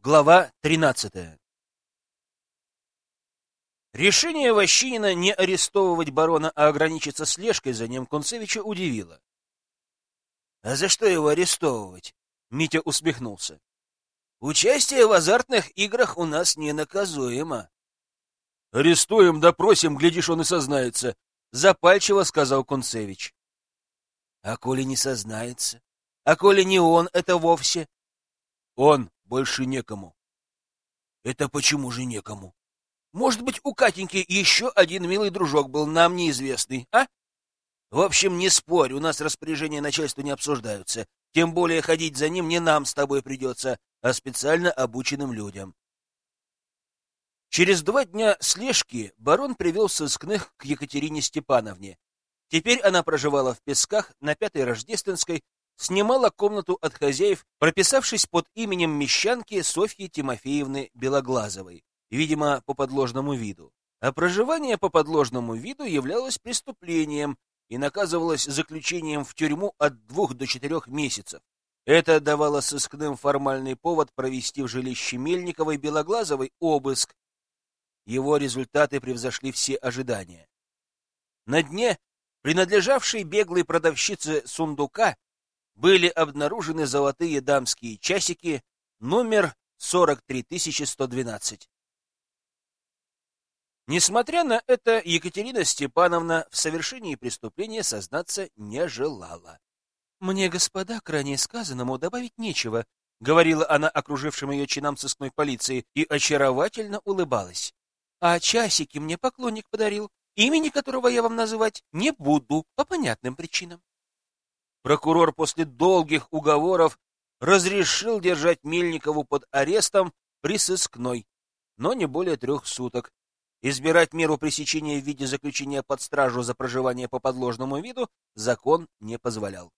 Глава 13. Решение Ващинина не арестовывать барона, а ограничиться слежкой за ним Кунцевича удивило. — А за что его арестовывать? — Митя усмехнулся. — Участие в азартных играх у нас ненаказуемо. — Арестуем, допросим, глядишь, он и сознается, — запальчиво сказал Кунцевич. — А коли не сознается? А коли не он, это вовсе? — Он, больше некому. — Это почему же некому? Может быть, у Катеньки еще один милый дружок был, нам неизвестный, а? В общем, не спорь, у нас распоряжения начальства не обсуждаются. Тем более ходить за ним не нам с тобой придется, а специально обученным людям. Через два дня слежки барон привел сыскных к Екатерине Степановне. Теперь она проживала в Песках на Пятой Рождественской, снимала комнату от хозяев, прописавшись под именем мещанки Софьи Тимофеевны Белоглазовой видимо, по подложному виду. А проживание по подложному виду являлось преступлением и наказывалось заключением в тюрьму от двух до четырех месяцев. Это давало сыскным формальный повод провести в жилище Мельниковой Белоглазовой обыск. Его результаты превзошли все ожидания. На дне, принадлежавшей беглой продавщице сундука, были обнаружены золотые дамские часики номер 43112. Несмотря на это, Екатерина Степановна в совершении преступления сознаться не желала. «Мне, господа, к ранее сказанному добавить нечего», — говорила она окружившим ее чинам сыскной полиции и очаровательно улыбалась. «А часики мне поклонник подарил, имени которого я вам называть не буду по понятным причинам». Прокурор после долгих уговоров разрешил держать Мельникову под арестом при сыскной, но не более трех суток, Избирать меру пресечения в виде заключения под стражу за проживание по подложному виду закон не позволял.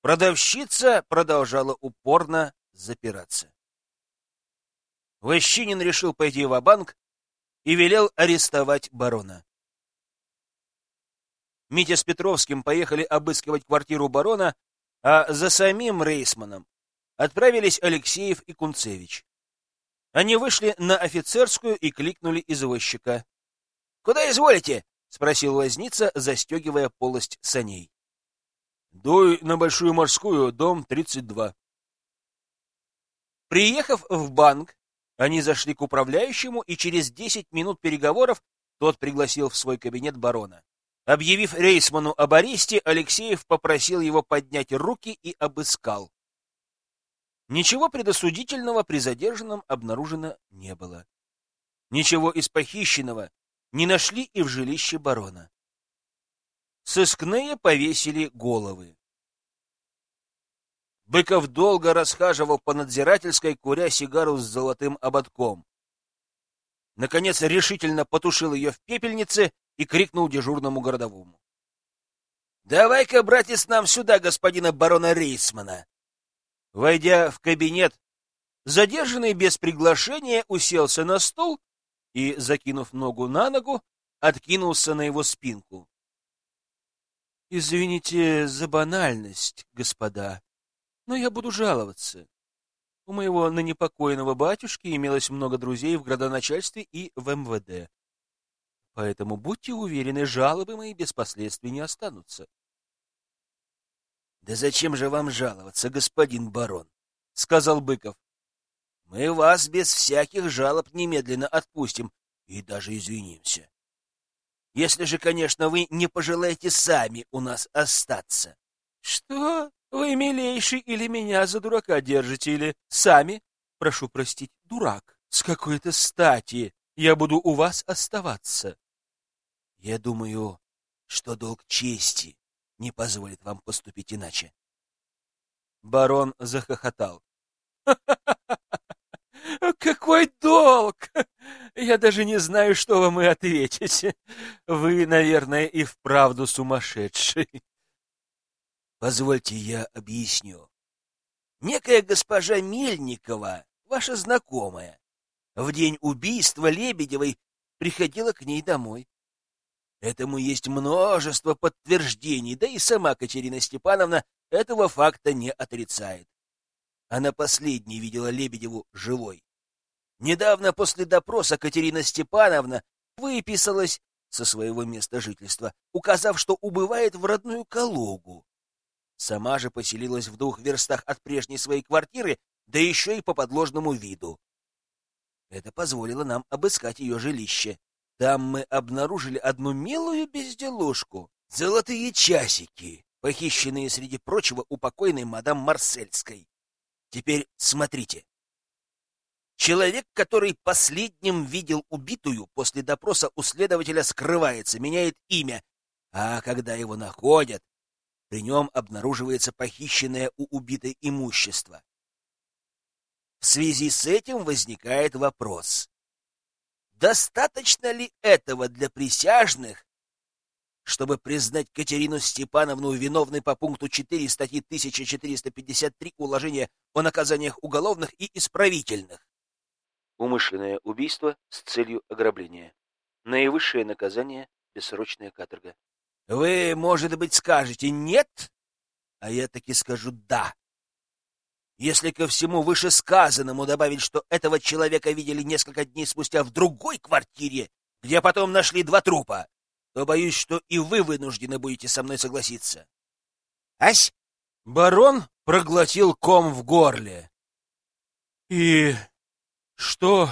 Продавщица продолжала упорно запираться. Ващинин решил пойти в банк и велел арестовать барона. Митя с Петровским поехали обыскивать квартиру барона, а за самим Рейсманом отправились Алексеев и Кунцевич. Они вышли на офицерскую и кликнули извозчика. — Куда изволите? — спросил возница, застегивая полость саней. — Дуй на Большую морскую, дом 32. Приехав в банк, они зашли к управляющему, и через десять минут переговоров тот пригласил в свой кабинет барона. Объявив Рейсману об аресте, Алексеев попросил его поднять руки и обыскал. Ничего предосудительного при задержанном обнаружено не было. Ничего из похищенного не нашли и в жилище барона. Сыскные повесили головы. Быков долго расхаживал по надзирательской, куря сигару с золотым ободком. Наконец решительно потушил ее в пепельнице и крикнул дежурному городовому. — Давай-ка, братец, нам сюда господина барона Рейсмана. Войдя в кабинет, задержанный без приглашения уселся на стул и, закинув ногу на ногу, откинулся на его спинку. «Извините за банальность, господа, но я буду жаловаться. У моего ныне батюшки имелось много друзей в градоначальстве и в МВД. Поэтому будьте уверены, жалобы мои без последствий не останутся. Да зачем же вам жаловаться, господин барон? сказал Быков. Мы вас без всяких жалоб немедленно отпустим и даже извинимся. Если же, конечно, вы не пожелаете сами у нас остаться. Что? Вы, милейший, или меня за дурака держите, или сами? Прошу простить, дурак. С какой-то стати я буду у вас оставаться. Я думаю, что долг чести не позволит вам поступить иначе. Барон захохотал. Какой долг! Я даже не знаю, что вам и ответить. Вы, наверное, и вправду сумасшедший. Позвольте я объясню. Некая госпожа Мельникова, ваша знакомая, в день убийства Лебедевой приходила к ней домой. Этому есть множество подтверждений, да и сама Катерина Степановна этого факта не отрицает. Она последней видела Лебедеву живой. Недавно после допроса Катерина Степановна выписалась со своего места жительства, указав, что убывает в родную Калугу. Сама же поселилась в двух верстах от прежней своей квартиры, да еще и по подложному виду. Это позволило нам обыскать ее жилище. Там мы обнаружили одну милую безделушку — золотые часики, похищенные, среди прочего, у покойной мадам Марсельской. Теперь смотрите. Человек, который последним видел убитую, после допроса у следователя скрывается, меняет имя, а когда его находят, при нем обнаруживается похищенное у убитой имущество. В связи с этим возникает вопрос. Достаточно ли этого для присяжных, чтобы признать Катерину Степановну виновной по пункту 4 статьи 1453 Уложения о наказаниях уголовных и исправительных? Умышленное убийство с целью ограбления. Наивысшее наказание — бессрочная каторга. Вы, может быть, скажете «нет», а я таки скажу «да». Если ко всему вышесказанному добавить, что этого человека видели несколько дней спустя в другой квартире, где потом нашли два трупа, то боюсь, что и вы вынуждены будете со мной согласиться. Ась? Барон проглотил ком в горле. И что...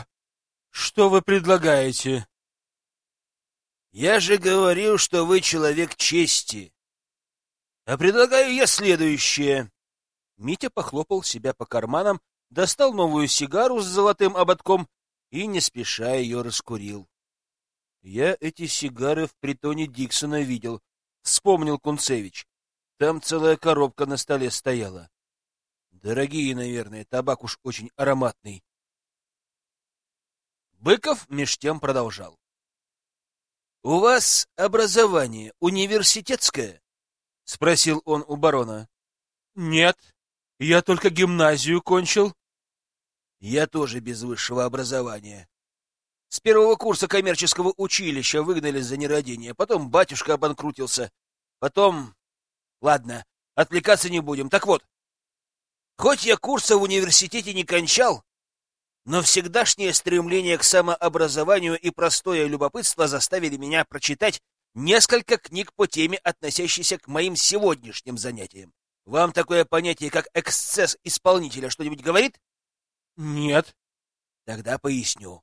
что вы предлагаете? Я же говорил, что вы человек чести. А предлагаю я следующее. Митя похлопал себя по карманам, достал новую сигару с золотым ободком и не спеша ее раскурил. Я эти сигары в притоне Диксона видел, вспомнил Кунцевич. Там целая коробка на столе стояла. Дорогие, наверное, табак уж очень ароматный. Быков меж тем продолжал. — У вас образование университетское? — спросил он у барона. — Нет, я только гимназию кончил. Я тоже без высшего образования. С первого курса коммерческого училища выгнали за нерадение, потом батюшка обанкрутился, потом... Ладно, отвлекаться не будем. Так вот, хоть я курса в университете не кончал, но всегдашнее стремление к самообразованию и простое любопытство заставили меня прочитать несколько книг по теме, относящейся к моим сегодняшним занятиям. Вам такое понятие, как эксцесс исполнителя, что-нибудь говорит? Нет. Тогда поясню.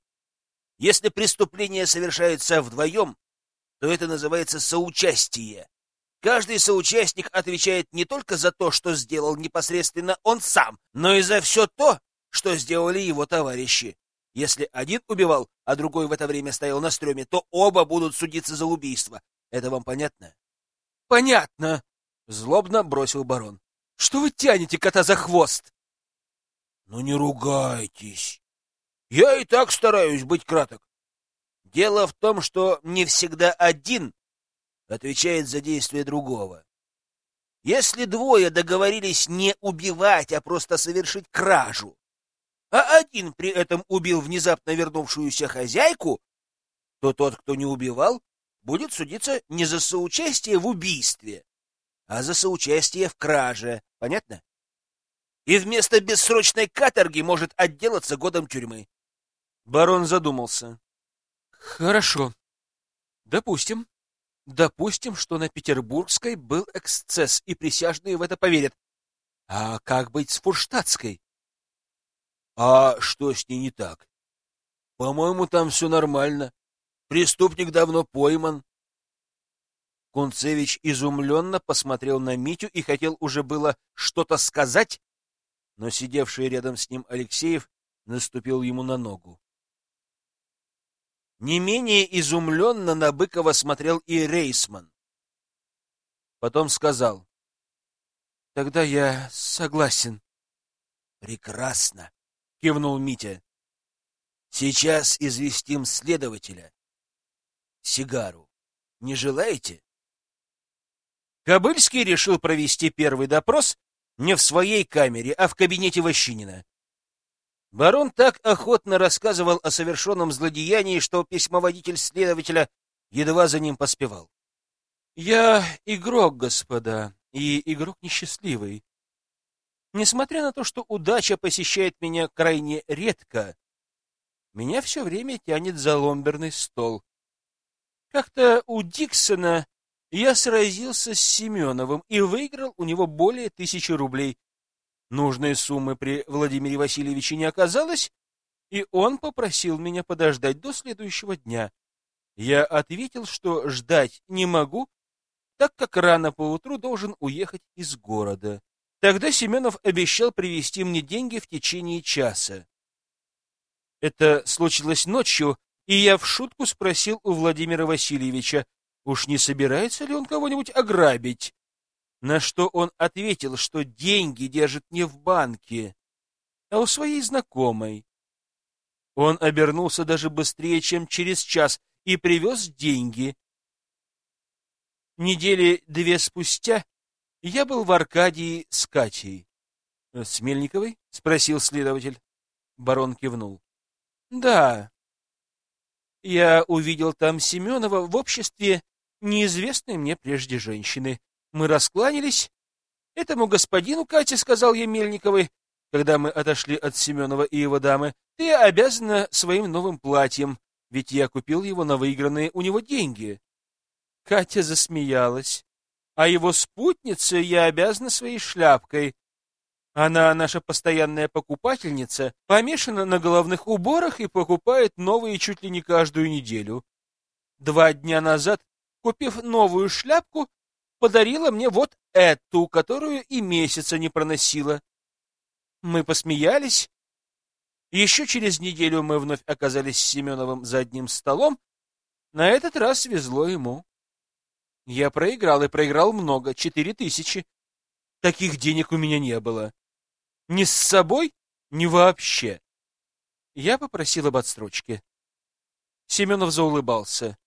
Если преступление совершается вдвоем, то это называется соучастие. Каждый соучастник отвечает не только за то, что сделал непосредственно он сам, но и за все то, что сделали его товарищи. Если один убивал, а другой в это время стоял на стреме, то оба будут судиться за убийство. Это вам понятно? Понятно, Злобно бросил барон. Что вы тянете кота за хвост? Ну не ругайтесь. Я и так стараюсь быть краток. Дело в том, что не всегда один отвечает за действия другого. Если двое договорились не убивать, а просто совершить кражу, а один при этом убил внезапно вернувшуюся хозяйку, то тот, кто не убивал, будет судиться не за соучастие в убийстве, а за соучастие в краже. Понятно? И вместо бессрочной каторги может отделаться годом тюрьмы. Барон задумался. Хорошо. Допустим. Допустим, что на Петербургской был эксцесс, и присяжные в это поверят. А как быть с Фурштадтской? А что с ней не так? По-моему, там все нормально. Преступник давно пойман. Кунцевич изумленно посмотрел на Митю и хотел уже было что-то сказать, но сидевший рядом с ним Алексеев наступил ему на ногу. Не менее изумленно на Быкова смотрел и Рейсман. Потом сказал, — Тогда я согласен. — Прекрасно, — кивнул Митя. — Сейчас известим следователя. Сигару не желаете? Кобыльский решил провести первый допрос не в своей камере, а в кабинете Ващинина. Барон так охотно рассказывал о совершенном злодеянии, что письмоводитель следователя едва за ним поспевал. — Я игрок, господа, и игрок несчастливый. Несмотря на то, что удача посещает меня крайне редко, меня все время тянет за ломберный стол. Как-то у Диксона я сразился с Семеновым и выиграл у него более тысячи рублей. Нужной суммы при Владимире Васильевиче не оказалось, и он попросил меня подождать до следующего дня. Я ответил, что ждать не могу, так как рано поутру должен уехать из города. Тогда Семенов обещал привезти мне деньги в течение часа. Это случилось ночью, и я в шутку спросил у Владимира Васильевича, уж не собирается ли он кого-нибудь ограбить. На что он ответил, что деньги держит не в банке, а у своей знакомой. Он обернулся даже быстрее, чем через час, и привез деньги. Недели две спустя я был в Аркадии с Катей. — С Мельниковой? — спросил следователь. Барон кивнул. — Да. Я увидел там Семенова в обществе неизвестной мне прежде женщины. Мы раскланялись. Этому господину, Катя, сказал я Мельниковой, когда мы отошли от Семенова и его дамы, ты обязана своим новым платьем, ведь я купил его на выигранные у него деньги. Катя засмеялась. А его спутнице я обязана своей шляпкой. Она наша постоянная покупательница, помешана на головных уборах и покупает новые чуть ли не каждую неделю. Два дня назад, купив новую шляпку, подарила мне вот эту, которую и месяца не проносила. Мы посмеялись. Еще через неделю мы вновь оказались с Семеновым за одним столом. На этот раз свезло ему. Я проиграл, и проиграл много, четыре тысячи. Таких денег у меня не было. Ни с собой, ни вообще. Я попросил об отстрочке. Семенов заулыбался.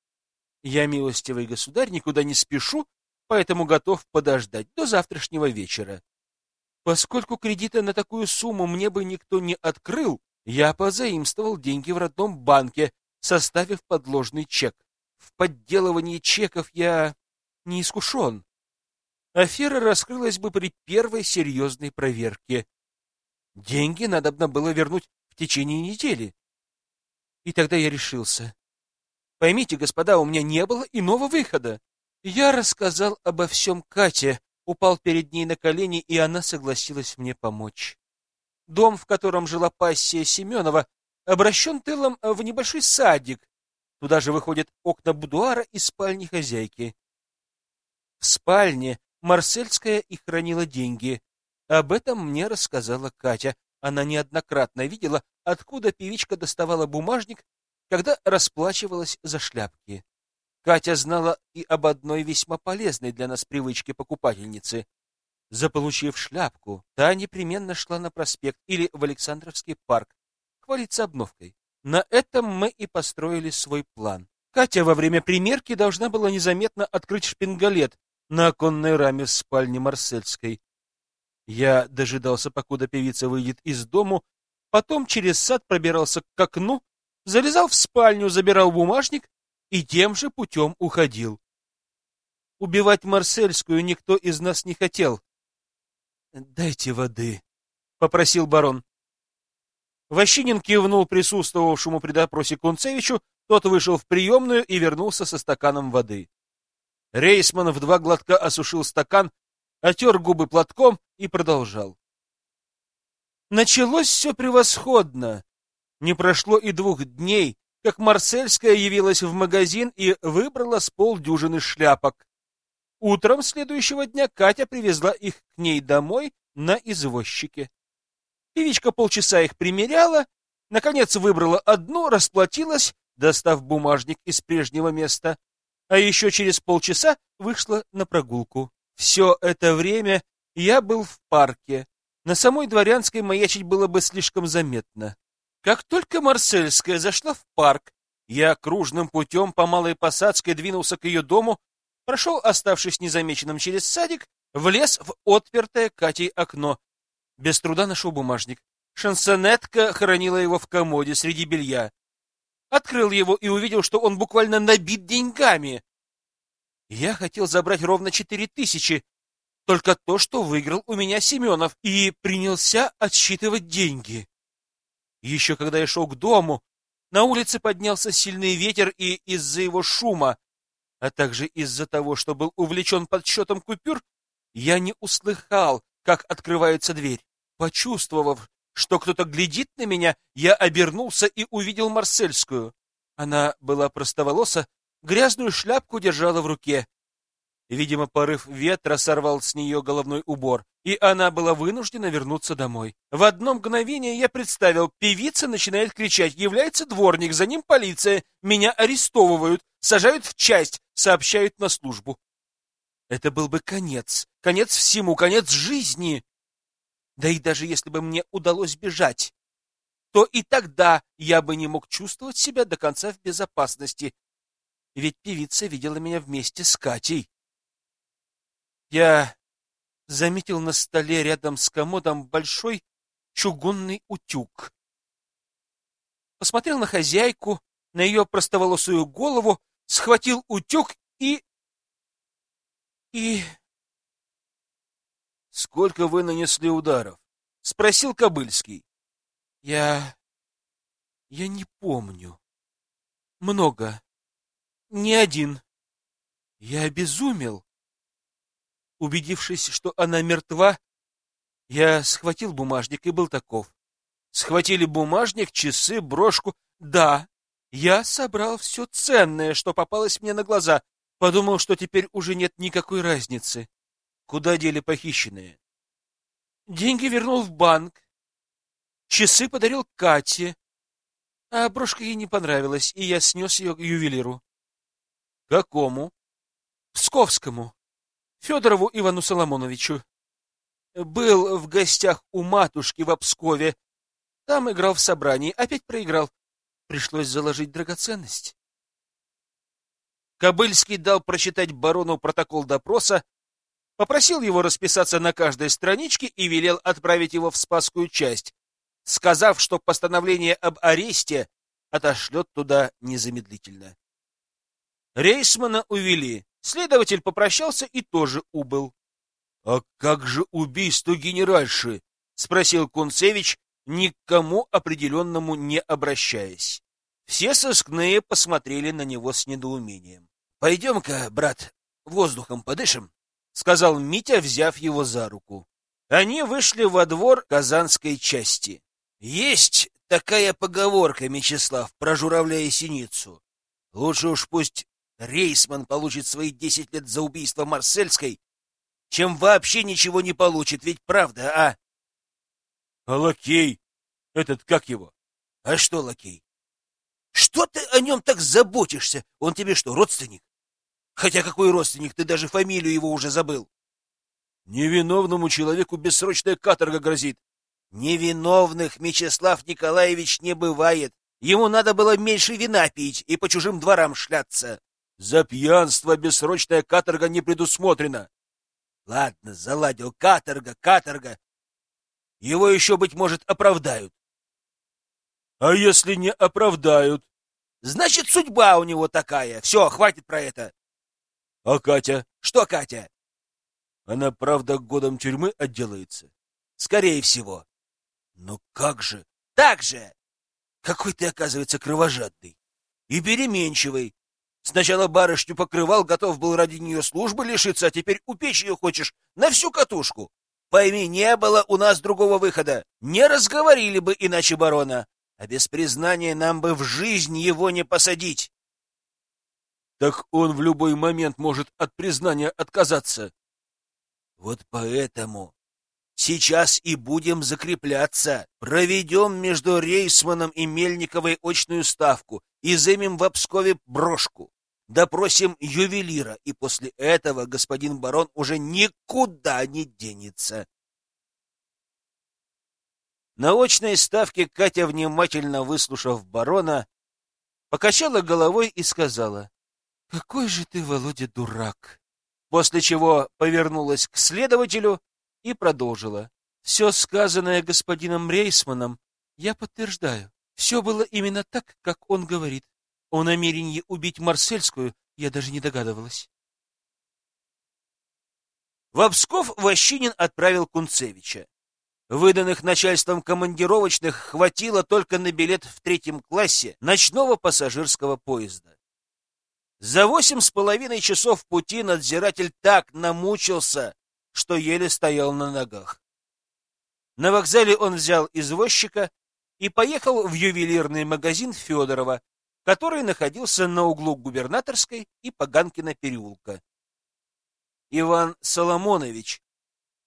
Я, милостивый государь, никуда не спешу, поэтому готов подождать до завтрашнего вечера. Поскольку кредита на такую сумму мне бы никто не открыл, я позаимствовал деньги в родном банке, составив подложный чек. В подделывании чеков я не искушен. Афера раскрылась бы при первой серьезной проверке. Деньги надо было вернуть в течение недели. И тогда я решился. Поймите, господа, у меня не было иного выхода. Я рассказал обо всем Кате, упал перед ней на колени, и она согласилась мне помочь. Дом, в котором жила пассия Семенова, обращен тылом в небольшой садик. Туда же выходят окна будуара и спальни хозяйки. В спальне Марсельская и хранила деньги. Об этом мне рассказала Катя. Она неоднократно видела, откуда певичка доставала бумажник, когда расплачивалась за шляпки. Катя знала и об одной весьма полезной для нас привычке покупательницы. Заполучив шляпку, та непременно шла на проспект или в Александровский парк, хвалиться обновкой. На этом мы и построили свой план. Катя во время примерки должна была незаметно открыть шпингалет, на оконной раме в спальне Марсельской. Я дожидался, покуда певица выйдет из дому, потом через сад пробирался к окну, залезал в спальню, забирал бумажник и тем же путем уходил. Убивать Марсельскую никто из нас не хотел. «Дайте воды», — попросил барон. Ващинин кивнул присутствовавшему при допросе Кунцевичу, тот вышел в приемную и вернулся со стаканом воды. Рейсман в два глотка осушил стакан, отер губы платком и продолжал. Началось все превосходно. Не прошло и двух дней, как Марсельская явилась в магазин и выбрала с полдюжины шляпок. Утром следующего дня Катя привезла их к ней домой на извозчике. Певичка полчаса их примеряла, наконец выбрала одну, расплатилась, достав бумажник из прежнего места, а еще через полчаса вышла на прогулку. Все это время я был в парке. На самой Дворянской маячить было бы слишком заметно. Как только Марсельская зашла в парк, я кружным путем по Малой Посадской двинулся к ее дому, прошел, оставшись незамеченным через садик, влез в отпертое Катей окно. Без труда нашел бумажник. Шансонетка хранила его в комоде среди белья открыл его и увидел, что он буквально набит деньгами. Я хотел забрать ровно четыре тысячи, только то, что выиграл у меня Семенов, и принялся отсчитывать деньги. Еще когда я шел к дому, на улице поднялся сильный ветер, и из-за его шума, а также из-за того, что был увлечен подсчетом купюр, я не услыхал, как открывается дверь. Почувствовав, что кто-то глядит на меня, я обернулся и увидел Марсельскую. Она была простоволоса, грязную шляпку держала в руке. Видимо, порыв ветра сорвал с нее головной убор, и она была вынуждена вернуться домой. В одно мгновение я представил, певица начинает кричать, является дворник, за ним полиция, меня арестовывают, сажают в часть, сообщают на службу. Это был бы конец, конец всему, конец жизни. Да и даже если бы мне удалось бежать, то и тогда я бы не мог чувствовать себя до конца в безопасности. Ведь певица видела меня вместе с Катей. Я заметил на столе рядом с комодом большой чугунный утюг. Посмотрел на хозяйку, на ее простоволосую голову, схватил утюг и... и... Сколько вы нанесли ударов? Спросил Кобыльский. Я... я не помню. Много. Не один. Я обезумел. Убедившись, что она мертва, я схватил бумажник и был таков. Схватили бумажник, часы, брошку. Да, я собрал все ценное, что попалось мне на глаза. Подумал, что теперь уже нет никакой разницы. Куда дели похищенные? Деньги вернул в банк. Часы подарил Кате. А брошка ей не понравилась, и я снес ее к ювелиру. Какому? Псковскому. Федорову Ивану Соломоновичу. Был в гостях у матушки в Пскове. Там играл в собрании, опять проиграл. Пришлось заложить драгоценность. Кобыльский дал прочитать барону протокол допроса, попросил его расписаться на каждой страничке и велел отправить его в Спасскую часть, сказав, что постановление об аресте отошлет туда незамедлительно. Рейсмана увели. Следователь попрощался и тоже убыл. — А как же убийство генеральши? — спросил Кунцевич, никому определенному не обращаясь. Все сыскные посмотрели на него с недоумением. — Пойдем-ка, брат, воздухом подышим, — сказал Митя, взяв его за руку. Они вышли во двор Казанской части. Есть такая поговорка, Мечислав, про журавля и синицу. Лучше уж пусть Рейсман получит свои десять лет за убийство Марсельской, чем вообще ничего не получит, ведь правда, а? А лакей? Этот как его? А что лакей? Что ты о нем так заботишься? Он тебе что, родственник? Хотя какой родственник, ты даже фамилию его уже забыл. Невиновному человеку бессрочная каторга грозит. Невиновных, Мечислав Николаевич, не бывает. Ему надо было меньше вина пить и по чужим дворам шляться. За пьянство бессрочная каторга не предусмотрена. Ладно, заладил. Каторга, каторга. Его еще, быть может, оправдают. А если не оправдают? Значит, судьба у него такая. Все, хватит про это. А Катя? Что Катя? Она, правда, годом тюрьмы отделается? Скорее всего. Но как же? Так же! Какой ты, оказывается, кровожадный. И переменчивый. Сначала барышню покрывал, готов был ради нее службы лишиться, а теперь упечь ее хочешь на всю катушку. Пойми, не было у нас другого выхода. Не разговорили бы иначе барона, а без признания нам бы в жизнь его не посадить. Так он в любой момент может от признания отказаться. Вот поэтому сейчас и будем закрепляться. Проведем между Рейсманом и Мельниковой очную ставку и займем в Обскове брошку. Допросим ювелира, и после этого господин барон уже никуда не денется. На очной ставке Катя, внимательно выслушав барона, покачала головой и сказала, «Какой же ты, Володя, дурак!» После чего повернулась к следователю и продолжила. «Все сказанное господином Рейсманом я подтверждаю. Все было именно так, как он говорит. О намерении убить Марсельскую я даже не догадывалась. В Псков Ващинин отправил Кунцевича. Выданных начальством командировочных хватило только на билет в третьем классе ночного пассажирского поезда. За восемь с половиной часов пути надзиратель так намучился, что еле стоял на ногах. На вокзале он взял извозчика и поехал в ювелирный магазин Федорова, который находился на углу Губернаторской и Поганкина переулка. Иван Соломонович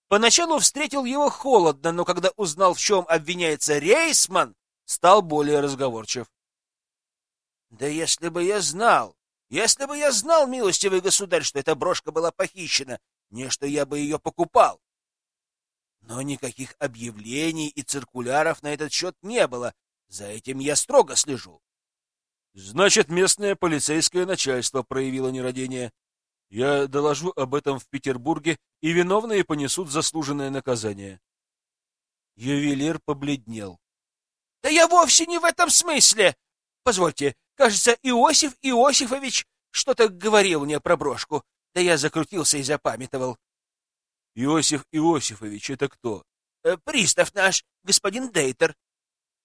Поначалу встретил его холодно, но когда узнал, в чем обвиняется Рейсман, стал более разговорчив. «Да если бы я знал, если бы я знал, милостивый государь, что эта брошка была похищена, не что я бы ее покупал. Но никаких объявлений и циркуляров на этот счет не было, за этим я строго слежу». «Значит, местное полицейское начальство проявило нерадение», я доложу об этом в Петербурге, и виновные понесут заслуженное наказание. Ювелир побледнел. — Да я вовсе не в этом смысле! Позвольте, кажется, Иосиф Иосифович что-то говорил мне про брошку. Да я закрутился и запамятовал. — Иосиф Иосифович, это кто? Э, — Пристав наш, господин Дейтер.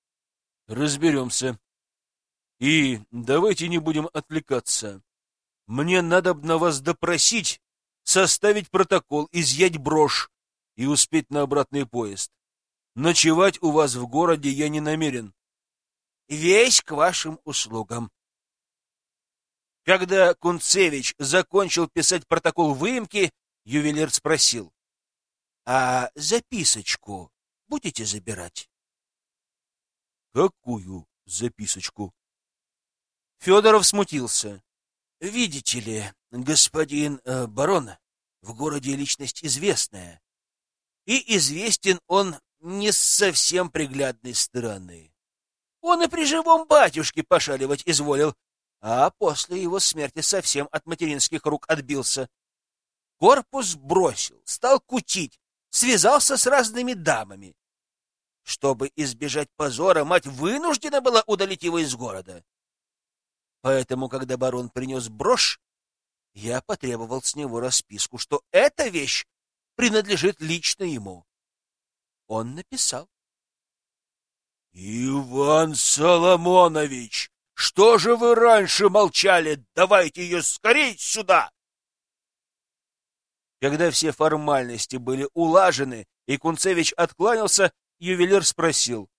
— Разберемся. И давайте не будем отвлекаться. Мне надо на вас допросить, составить протокол, изъять брошь и успеть на обратный поезд. Ночевать у вас в городе я не намерен. Весь к вашим услугам. Когда Кунцевич закончил писать протокол выемки, ювелир спросил. — А записочку будете забирать? — Какую записочку? Федоров смутился. Видите ли, господин э, барон, в городе личность известная. И известен он не с совсем приглядной стороны. Он и при живом батюшке пошаливать изволил, а после его смерти совсем от материнских рук отбился. Корпус бросил, стал кутить, связался с разными дамами. Чтобы избежать позора, мать вынуждена была удалить его из города. Поэтому, когда барон принес брошь, я потребовал с него расписку, что эта вещь принадлежит лично ему. Он написал. «Иван Соломонович, что же вы раньше молчали? Давайте ее скорей сюда!» Когда все формальности были улажены, и Кунцевич откланялся, ювелир спросил,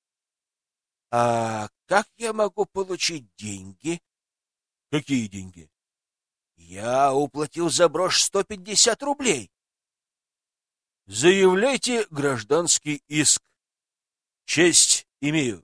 «А как я могу получить деньги?» Какие деньги? Я уплатил за брошь 150 рублей. Заявляйте гражданский иск. Честь имею.